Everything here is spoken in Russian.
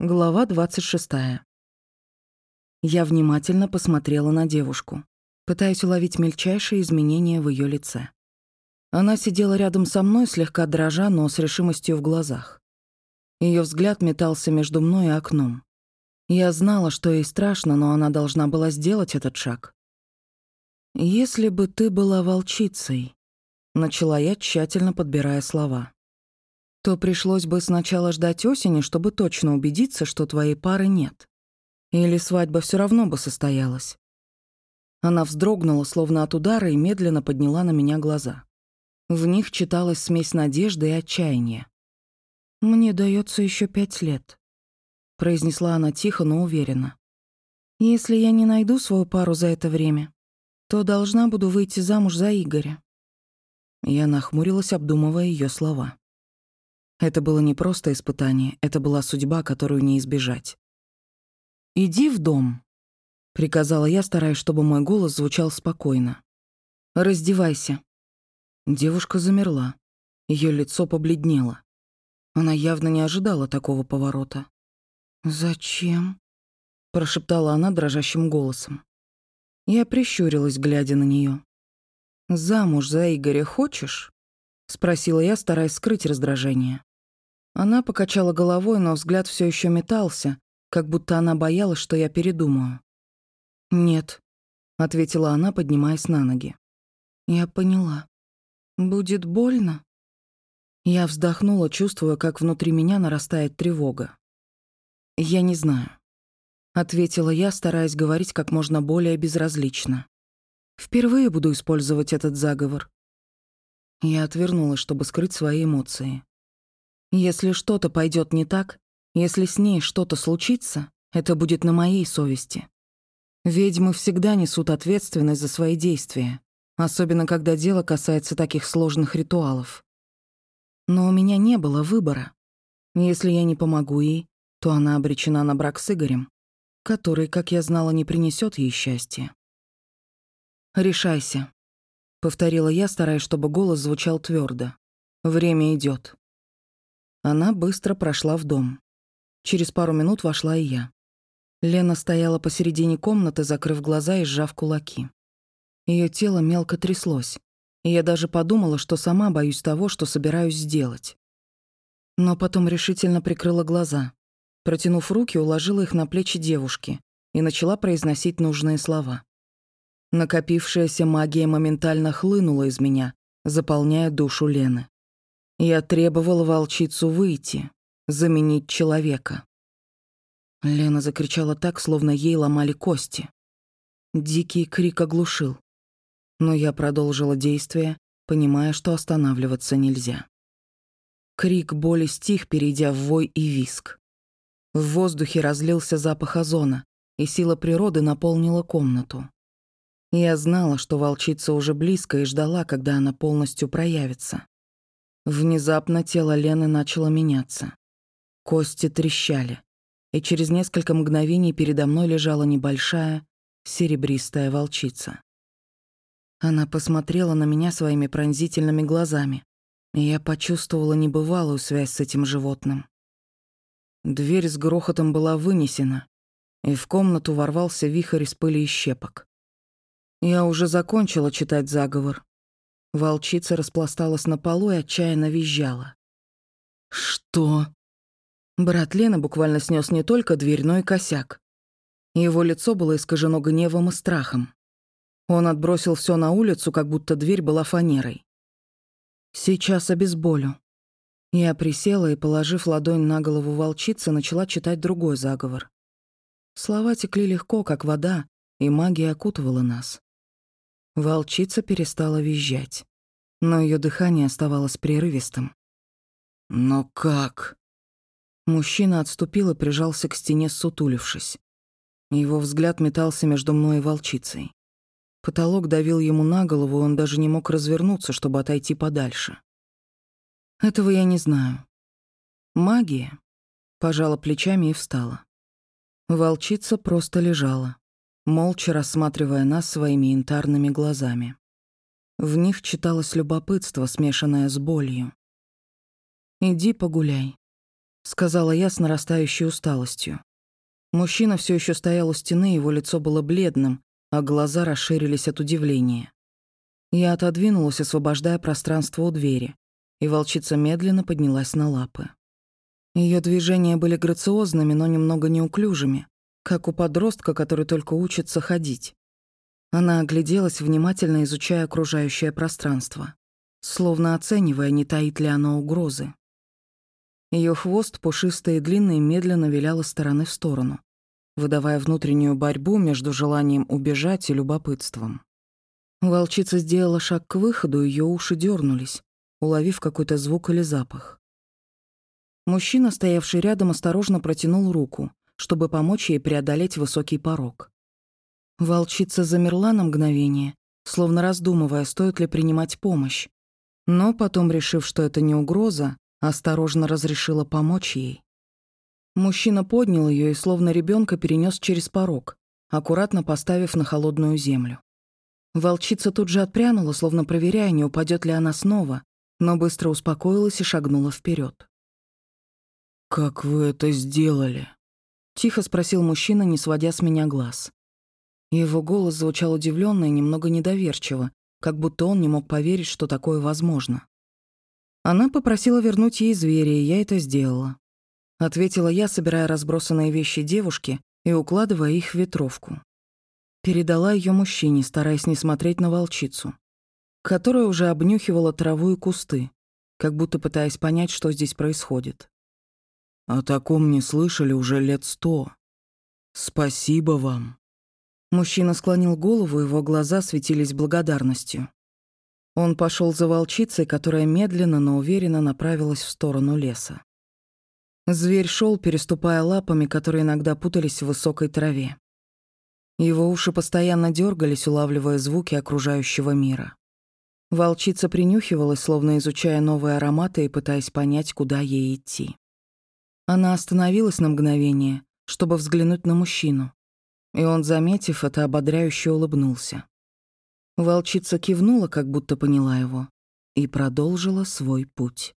Глава 26. Я внимательно посмотрела на девушку, пытаясь уловить мельчайшие изменения в ее лице. Она сидела рядом со мной, слегка дрожа, но с решимостью в глазах. Ее взгляд метался между мной и окном. Я знала, что ей страшно, но она должна была сделать этот шаг. «Если бы ты была волчицей», — начала я, тщательно подбирая слова то пришлось бы сначала ждать осени, чтобы точно убедиться, что твоей пары нет. Или свадьба все равно бы состоялась. Она вздрогнула, словно от удара, и медленно подняла на меня глаза. В них читалась смесь надежды и отчаяния. «Мне дается еще пять лет», — произнесла она тихо, но уверенно. «Если я не найду свою пару за это время, то должна буду выйти замуж за Игоря». Я нахмурилась, обдумывая ее слова. Это было не просто испытание, это была судьба, которую не избежать. «Иди в дом», — приказала я, стараясь, чтобы мой голос звучал спокойно. «Раздевайся». Девушка замерла. Ее лицо побледнело. Она явно не ожидала такого поворота. «Зачем?» — прошептала она дрожащим голосом. Я прищурилась, глядя на нее. «Замуж за Игоря хочешь?» — спросила я, стараясь скрыть раздражение. Она покачала головой, но взгляд все еще метался, как будто она боялась, что я передумаю. «Нет», — ответила она, поднимаясь на ноги. «Я поняла. Будет больно?» Я вздохнула, чувствуя, как внутри меня нарастает тревога. «Я не знаю», — ответила я, стараясь говорить как можно более безразлично. «Впервые буду использовать этот заговор. Я отвернулась, чтобы скрыть свои эмоции. Если что-то пойдет не так, если с ней что-то случится, это будет на моей совести. Ведьмы всегда несут ответственность за свои действия, особенно когда дело касается таких сложных ритуалов. Но у меня не было выбора. Если я не помогу ей, то она обречена на брак с Игорем, который, как я знала, не принесет ей счастья. «Решайся», повторила я, стараясь, чтобы голос звучал твердо. Время идет. Она быстро прошла в дом. Через пару минут вошла и я. Лена стояла посередине комнаты, закрыв глаза и сжав кулаки. Ее тело мелко тряслось, и я даже подумала, что сама боюсь того, что собираюсь сделать. Но потом решительно прикрыла глаза, протянув руки, уложила их на плечи девушки и начала произносить нужные слова. Накопившаяся магия моментально хлынула из меня, заполняя душу Лены. Я требовала волчицу выйти, заменить человека. Лена закричала так, словно ей ломали кости. Дикий крик оглушил. Но я продолжила действие, понимая, что останавливаться нельзя. Крик боли стих, перейдя в вой и виск. В воздухе разлился запах озона, и сила природы наполнила комнату. Я знала, что волчица уже близко и ждала, когда она полностью проявится. Внезапно тело Лены начало меняться. Кости трещали, и через несколько мгновений передо мной лежала небольшая, серебристая волчица. Она посмотрела на меня своими пронзительными глазами, и я почувствовала небывалую связь с этим животным. Дверь с грохотом была вынесена, и в комнату ворвался вихрь из пыли и щепок. Я уже закончила читать заговор. Волчица распласталась на полу и отчаянно визжала. «Что?» Брат Лены буквально снес не только дверь, но и косяк. Его лицо было искажено гневом и страхом. Он отбросил все на улицу, как будто дверь была фанерой. «Сейчас обезболю». Я присела и, положив ладонь на голову волчицы, начала читать другой заговор. Слова текли легко, как вода, и магия окутывала нас. Волчица перестала визжать, но ее дыхание оставалось прерывистым. «Но как?» Мужчина отступил и прижался к стене, сутулившись. Его взгляд метался между мной и волчицей. Потолок давил ему на голову, он даже не мог развернуться, чтобы отойти подальше. Этого я не знаю. Магия. Пожала плечами и встала. Волчица просто лежала молча рассматривая нас своими янтарными глазами. В них читалось любопытство, смешанное с болью. «Иди погуляй», сказала я с нарастающей усталостью. Мужчина все еще стоял у стены, его лицо было бледным, а глаза расширились от удивления. Я отодвинулась, освобождая пространство у двери, и волчица медленно поднялась на лапы. Ее движения были грациозными, но немного неуклюжими, как у подростка, который только учится ходить. Она огляделась, внимательно изучая окружающее пространство, словно оценивая, не таит ли оно угрозы. Ее хвост, пушистый и длинный, медленно вилял из стороны в сторону, выдавая внутреннюю борьбу между желанием убежать и любопытством. Волчица сделала шаг к выходу, ее уши дернулись, уловив какой-то звук или запах. Мужчина, стоявший рядом, осторожно протянул руку, чтобы помочь ей преодолеть высокий порог. Волчица замерла на мгновение, словно раздумывая, стоит ли принимать помощь, но потом, решив, что это не угроза, осторожно разрешила помочь ей. Мужчина поднял ее и словно ребенка перенес через порог, аккуратно поставив на холодную землю. Волчица тут же отпрянула, словно проверяя, не упадет ли она снова, но быстро успокоилась и шагнула вперед. «Как вы это сделали?» — тихо спросил мужчина, не сводя с меня глаз. Его голос звучал удивленно и немного недоверчиво, как будто он не мог поверить, что такое возможно. Она попросила вернуть ей зверя, и я это сделала. Ответила я, собирая разбросанные вещи девушки и укладывая их в ветровку. Передала ее мужчине, стараясь не смотреть на волчицу, которая уже обнюхивала траву и кусты, как будто пытаясь понять, что здесь происходит. О таком не слышали уже лет сто. Спасибо вам. Мужчина склонил голову, его глаза светились благодарностью. Он пошел за волчицей, которая медленно, но уверенно направилась в сторону леса. Зверь шел, переступая лапами, которые иногда путались в высокой траве. Его уши постоянно дергались, улавливая звуки окружающего мира. Волчица принюхивалась, словно изучая новые ароматы и пытаясь понять, куда ей идти. Она остановилась на мгновение, чтобы взглянуть на мужчину, и он, заметив это, ободряюще улыбнулся. Волчица кивнула, как будто поняла его, и продолжила свой путь.